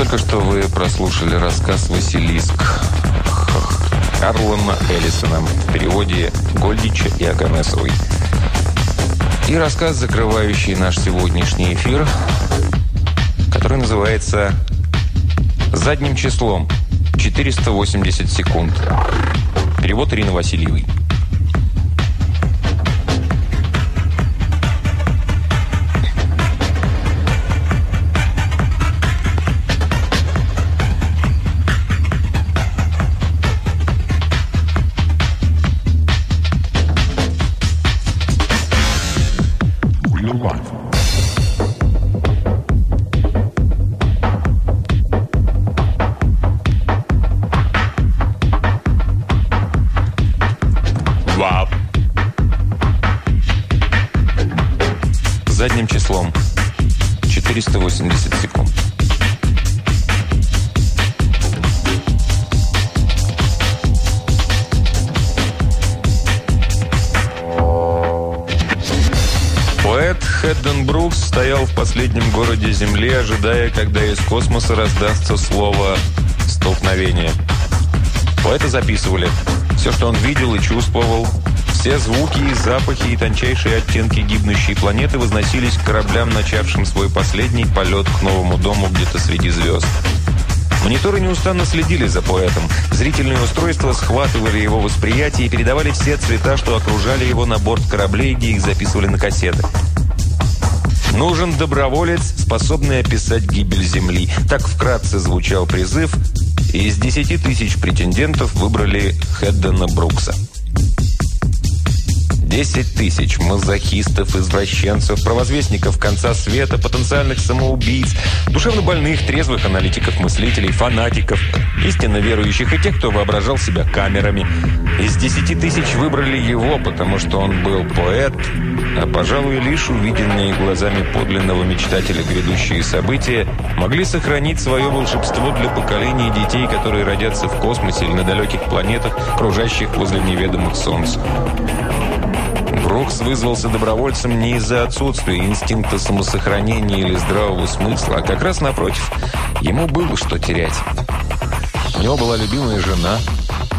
Только что вы прослушали рассказ «Василиск» Карлона Эллисона в переводе Гольдича и Аганесовой. И рассказ, закрывающий наш сегодняшний эфир, который называется «Задним числом. 480 секунд». Перевод Ирины Васильевой. Задним числом. 480 секунд. Поэт Хэдден Брукс стоял в последнем городе Земли, ожидая, когда из космоса раздастся слово «столкновение». Поэта записывали. Все, что он видел и чувствовал, все звуки, запахи и тончайшие оттенки гибнущей планеты возносились к кораблям, начавшим свой последний полет к новому дому где-то среди звезд. Мониторы неустанно следили за поэтом. Зрительные устройства схватывали его восприятие и передавали все цвета, что окружали его на борт кораблей, где их записывали на кассеты. «Нужен доброволец, способный описать гибель Земли». Так вкратце звучал призыв, и из десяти тысяч претендентов выбрали Хеддена Брукса. Десять тысяч мазохистов, извращенцев, провозвестников конца света, потенциальных самоубийц, душевно больных, трезвых аналитиков, мыслителей, фанатиков, истинно верующих и тех, кто воображал себя камерами. Из десяти тысяч выбрали его, потому что он был поэт, а, пожалуй, лишь увиденные глазами подлинного мечтателя грядущие события могли сохранить свое волшебство для поколений детей, которые родятся в космосе или на далеких планетах, кружащих возле неведомых солнц. Брукс вызвался добровольцем не из-за отсутствия инстинкта самосохранения или здравого смысла, а как раз напротив, ему было что терять. У него была любимая жена,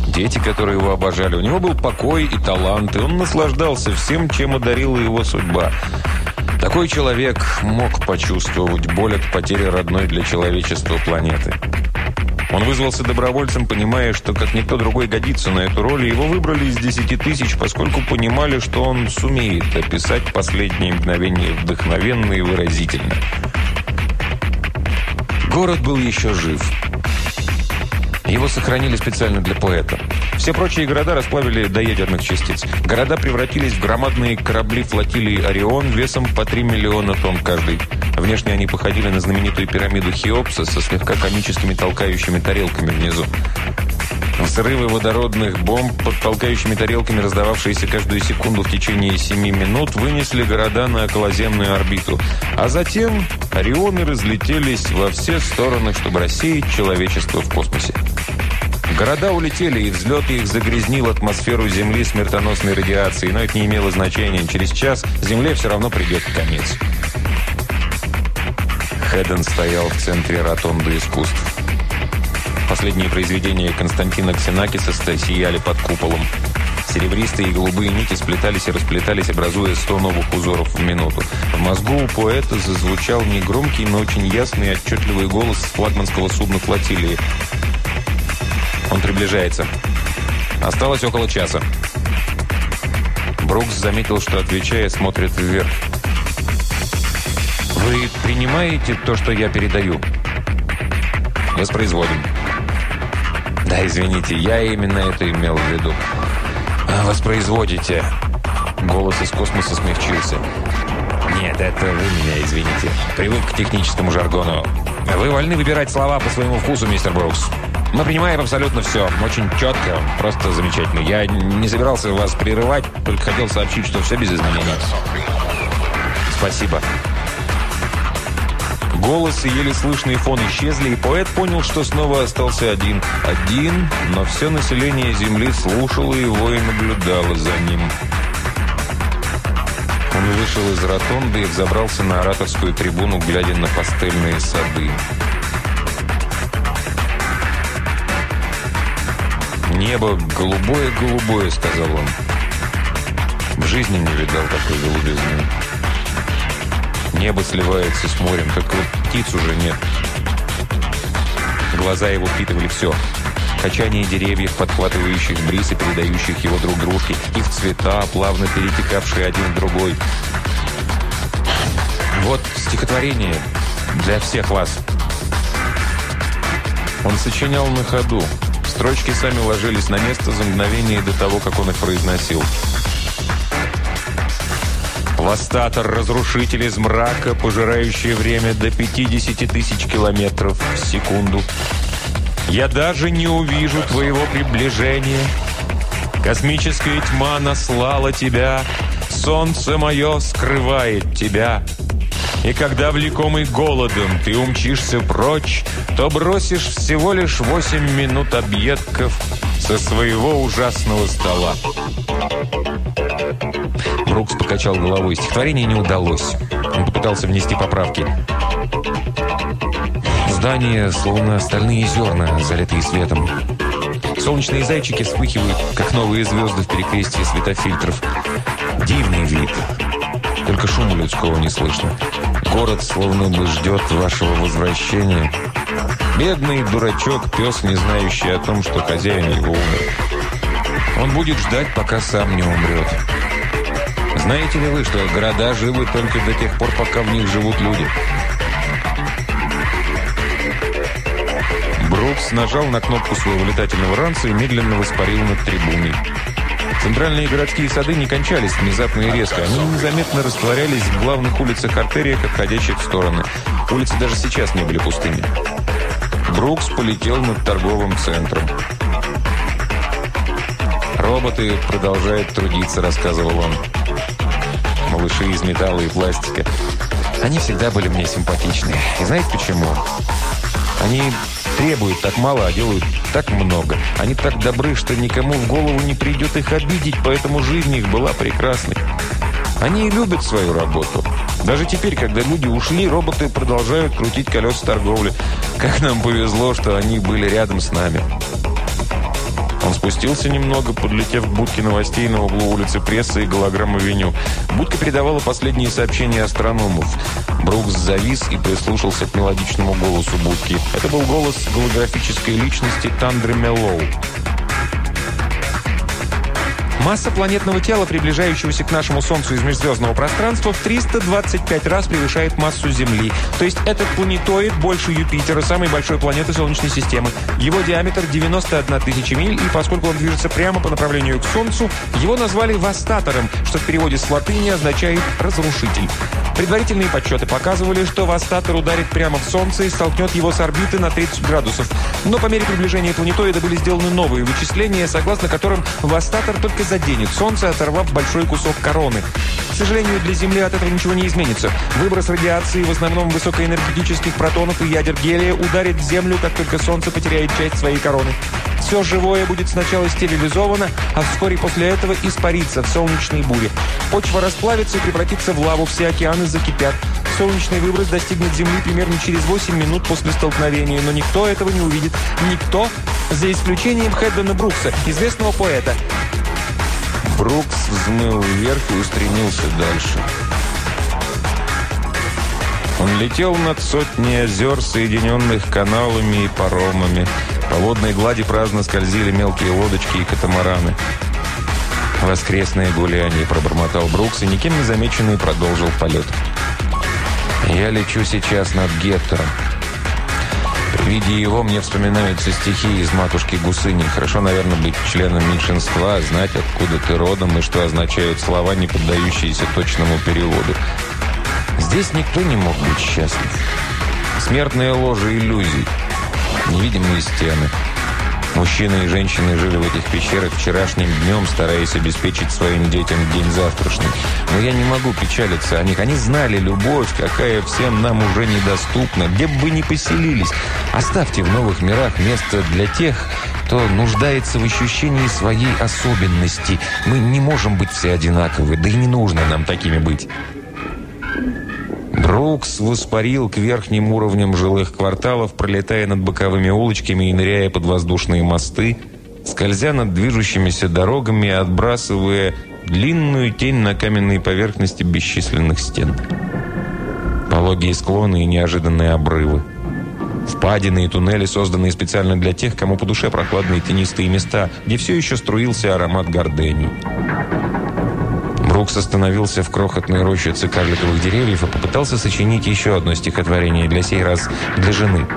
дети, которые его обожали. У него был покой и талант, и он наслаждался всем, чем одарила его судьба. Такой человек мог почувствовать боль от потери родной для человечества планеты. Он вызвался добровольцем, понимая, что как никто другой годится на эту роль, и его выбрали из десяти тысяч, поскольку понимали, что он сумеет описать последние мгновения вдохновенно и выразительно. Город был еще жив. Его сохранили специально для поэта. Все прочие города расплавили до ядерных частиц. Города превратились в громадные корабли флотилии «Орион» весом по 3 миллиона тонн каждый. Внешне они походили на знаменитую пирамиду Хеопса со слегка комическими толкающими тарелками внизу. Взрывы водородных бомб под толкающими тарелками, раздававшиеся каждую секунду в течение семи минут, вынесли города на околоземную орбиту. А затем орионы разлетелись во все стороны, чтобы рассеять человечество в космосе. Города улетели, и взлет их загрязнил атмосферу Земли смертоносной радиацией, но это не имело значения. Через час Земле все равно придет конец. Хедден стоял в центре ротонды искусств. Последние произведения Константина Ксенакиса сияли под куполом. Серебристые и голубые нити сплетались и расплетались, образуя сто новых узоров в минуту. В мозгу у поэта зазвучал негромкий, но очень ясный и отчетливый голос с флагманского судна флотилии. Он приближается. Осталось около часа. Брукс заметил, что, отвечая, смотрит вверх. «Вы принимаете то, что я передаю?» «Воспроизводим». «Да, извините, я именно это имел в виду». «А, «Воспроизводите». Голос из космоса смягчился. «Нет, это вы меня извините. Привык к техническому жаргону. Вы вольны выбирать слова по своему вкусу, мистер Брукс. Мы принимаем абсолютно все. Очень четко, просто замечательно. Я не собирался вас прерывать, только хотел сообщить, что все без изменений. Спасибо. Голос и еле слышный фон исчезли, и поэт понял, что снова остался один. Один, но все население Земли слушало его и наблюдало за ним. Он вышел из ротонды и взобрался на ораторскую трибуну, глядя на пастельные сады. «Небо голубое-голубое», — сказал он. В жизни не видал такой голубизны. Небо сливается с морем, только вот птиц уже нет. Глаза его впитывали все. Качание деревьев, подхватывающих бриз и передающих его друг дружке. Их цвета, плавно перетекавшие один в другой. Вот стихотворение для всех вас. Он сочинял на ходу. Строчки сами ложились на место за мгновение до того, как он их произносил. Ластатор, разрушитель из мрака, пожирающий время до 50 тысяч километров в секунду. Я даже не увижу твоего приближения. Космическая тьма наслала тебя, солнце мое скрывает тебя. И когда, влекомый голодом, ты умчишься прочь, то бросишь всего лишь восемь минут объедков со своего ужасного стола. Брукс покачал головой. Стихотворение не удалось. Он попытался внести поправки. Здание, словно стальные зерна, залитые светом. Солнечные зайчики вспыхивают, как новые звезды в перекрестии светофильтров. Дивный вид. Только шума людского не слышно. Город словно бы ждет вашего возвращения. Бедный дурачок, пес, не знающий о том, что хозяин его умер. Он будет ждать, пока сам не умрет. Знаете ли вы, что города живы только до тех пор, пока в них живут люди? Брукс нажал на кнопку своего летательного ранца и медленно воспарил над трибуной. Центральные городские сады не кончались внезапно и резко. Они незаметно растворялись в главных улицах артериях, отходящих в стороны. Улицы даже сейчас не были пустыми. Брукс полетел над торговым центром. «Роботы продолжают трудиться», — рассказывал он малыши из металла и пластика. Они всегда были мне симпатичны. И знаете почему? Они требуют так мало, а делают так много. Они так добры, что никому в голову не придет их обидеть, поэтому жизнь их была прекрасной. Они любят свою работу. Даже теперь, когда люди ушли, роботы продолжают крутить колеса торговли. Как нам повезло, что они были рядом с нами. Он спустился немного, подлетев к будке новостей на углу улицы Прессы и голограмм-авеню. Будка передавала последние сообщения астрономов. Брукс завис и прислушался к мелодичному голосу будки. Это был голос голографической личности Тандры Меллоу. Масса планетного тела, приближающегося к нашему Солнцу из межзвездного пространства, в 325 раз превышает массу Земли. То есть этот планетоид больше Юпитера, самой большой планеты Солнечной системы. Его диаметр 91 тысяча миль, и поскольку он движется прямо по направлению к Солнцу, его назвали Вастатором, что в переводе с латыни означает «разрушитель». Предварительные подсчеты показывали, что Вастатор ударит прямо в Солнце и столкнет его с орбиты на 30 градусов. Но по мере приближения планетоида были сделаны новые вычисления, согласно которым Вастатор только заденет Солнце, оторвав большой кусок короны. К сожалению, для Земли от этого ничего не изменится. Выброс радиации, в основном высокоэнергетических протонов и ядер гелия, ударит в Землю, как только Солнце потеряет часть своей короны. Все живое будет сначала стерилизовано, а вскоре после этого испариться в солнечной буре. Почва расплавится и превратится в лаву, все океаны закипят. Солнечный выброс достигнет Земли примерно через 8 минут после столкновения, но никто этого не увидит. Никто, за исключением Хэддена Брукса, известного поэта. Брукс взмыл вверх и устремился дальше. Он летел над сотней озер, соединенных каналами и паромами. По водной глади праздно скользили мелкие лодочки и катамараны. «Воскресное гуляние», — пробормотал Брукс, и никем не замеченный продолжил полет. «Я лечу сейчас над Геттером. При виде его мне вспоминаются стихи из «Матушки Гусыни». Хорошо, наверное, быть членом меньшинства, знать, откуда ты родом и что означают слова, не поддающиеся точному переводу. Здесь никто не мог быть счастлив. Смертная ложа иллюзий, невидимые стены. Мужчины и женщины жили в этих пещерах вчерашним днем, стараясь обеспечить своим детям день завтрашний. Но я не могу печалиться о них. Они знали любовь, какая всем нам уже недоступна, где бы ни поселились. Оставьте в новых мирах место для тех, кто нуждается в ощущении своей особенности. Мы не можем быть все одинаковы, да и не нужно нам такими быть. Брукс воспарил к верхним уровням жилых кварталов, пролетая над боковыми улочками и ныряя под воздушные мосты. скользя над движущимися дорогами, отбрасывая длинную тень на каменные поверхности бесчисленных стен. Пологие склоны и неожиданные обрывы. Впадины и туннели, созданные специально для тех, кому по душе прохладные тенистые места, где все еще струился аромат гордений. Брукс остановился в крохотной рощице карликовых деревьев и попытался сочинить еще одно стихотворение, для сей раз для жены.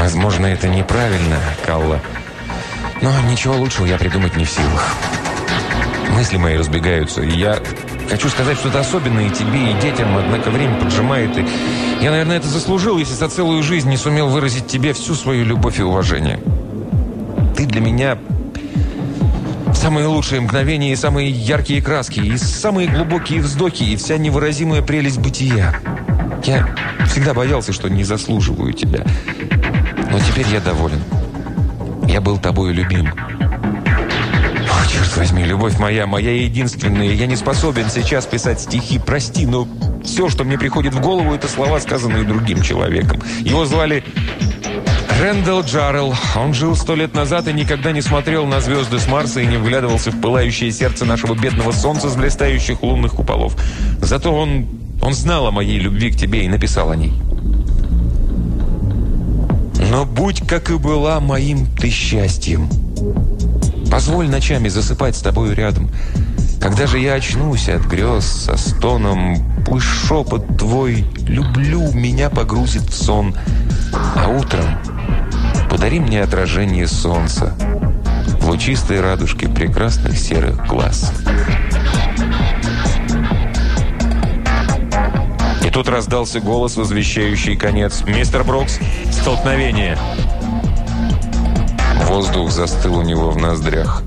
Возможно, это неправильно, Калла, но ничего лучшего я придумать не в силах. Мысли мои разбегаются, и я хочу сказать что-то особенное и тебе, и детям, однако время поджимает, и я, наверное, это заслужил, если за целую жизнь не сумел выразить тебе всю свою любовь и уважение. Ты для меня самые лучшие мгновения и самые яркие краски, и самые глубокие вздохи, и вся невыразимая прелесть бытия. Я всегда боялся, что не заслуживаю тебя. Но теперь я доволен. Я был тобою любим. Черт возьми, любовь моя, моя единственная. Я не способен сейчас писать стихи. Прости, но все, что мне приходит в голову, это слова, сказанные другим человеком. Его звали Рэндалл Джаррелл. Он жил сто лет назад и никогда не смотрел на звезды с Марса и не вглядывался в пылающее сердце нашего бедного солнца с блистающих лунных куполов. Зато он, он знал о моей любви к тебе и написал о ней. Но будь как и была моим ты счастьем – Позволь ночами засыпать с тобою рядом. Когда же я очнусь от грез со стоном, Пусть шепот твой «люблю» меня погрузит в сон, А утром подари мне отражение солнца В лучистой радужке прекрасных серых глаз. И тут раздался голос, возвещающий конец. «Мистер Брукс, столкновение!» Воздух застыл у него в ноздрях.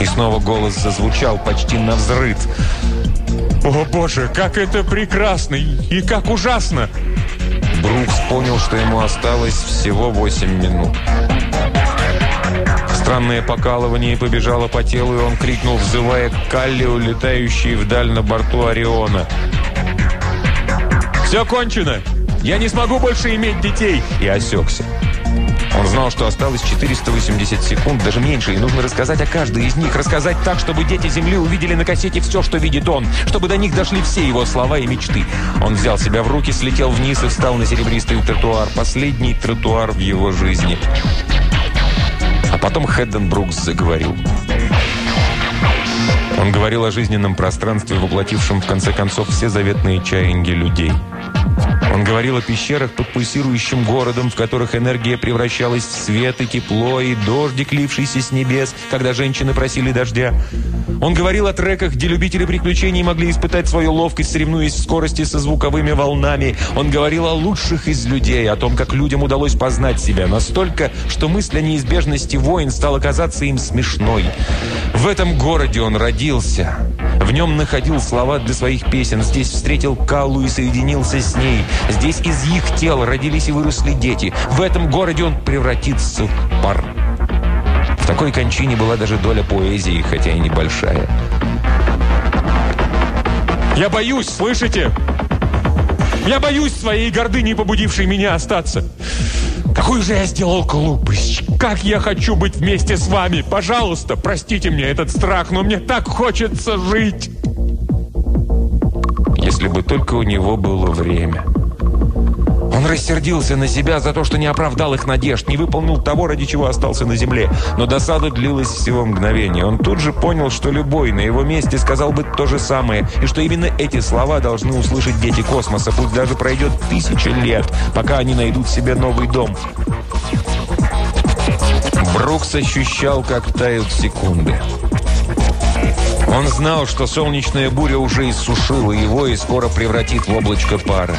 И снова голос зазвучал почти на взрыв. «О, Боже, как это прекрасно и как ужасно!» Брукс понял, что ему осталось всего 8 минут. Странное покалывание побежало по телу, и он крикнул, взывая Калли, улетающей вдаль на борту Ориона. «Все кончено! Я не смогу больше иметь детей!» И осекся. Он знал, что осталось 480 секунд, даже меньше, и нужно рассказать о каждой из них. Рассказать так, чтобы дети Земли увидели на кассете все, что видит он. Чтобы до них дошли все его слова и мечты. Он взял себя в руки, слетел вниз и встал на серебристый тротуар. Последний тротуар в его жизни. А потом Хэдден Брукс заговорил. Он говорил о жизненном пространстве, воплотившем в конце концов все заветные чаяния людей. Он говорил о пещерах под пульсирующим городом, в которых энергия превращалась в свет и тепло, и дождик, лившийся с небес, когда женщины просили дождя. Он говорил о треках, где любители приключений могли испытать свою ловкость, соревнуясь в скорости со звуковыми волнами. Он говорил о лучших из людей, о том, как людям удалось познать себя настолько, что мысль о неизбежности войн стала казаться им смешной. В этом городе он родился. В нем находил слова для своих песен. Здесь встретил Каллу и соединился с ней. Здесь из их тел родились и выросли дети. В этом городе он превратится в пар. В такой кончине была даже доля поэзии, хотя и небольшая. «Я боюсь, слышите? Я боюсь своей гордыни, побудившей меня остаться. Какую же я сделал глупость? Как я хочу быть вместе с вами! Пожалуйста, простите мне этот страх, но мне так хочется жить!» Если бы только у него было время. Он рассердился на себя за то, что не оправдал их надежд, не выполнил того, ради чего остался на земле. Но досада длилась всего мгновение. Он тут же понял, что любой на его месте сказал бы то же самое, и что именно эти слова должны услышать дети космоса, пусть даже пройдет тысяча лет, пока они найдут себе новый дом. Брукс ощущал, как тают секунды. Он знал, что солнечная буря уже иссушила его и скоро превратит в облачко пара.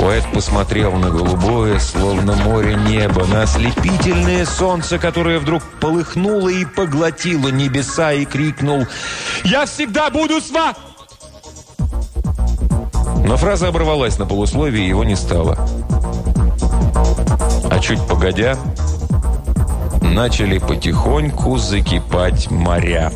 Поэт посмотрел на голубое, словно море небо, на ослепительное солнце, которое вдруг полыхнуло и поглотило небеса, и крикнул «Я всегда буду с вами!» Но фраза оборвалась на полусловии, его не стало. А чуть погодя, начали потихоньку закипать моря.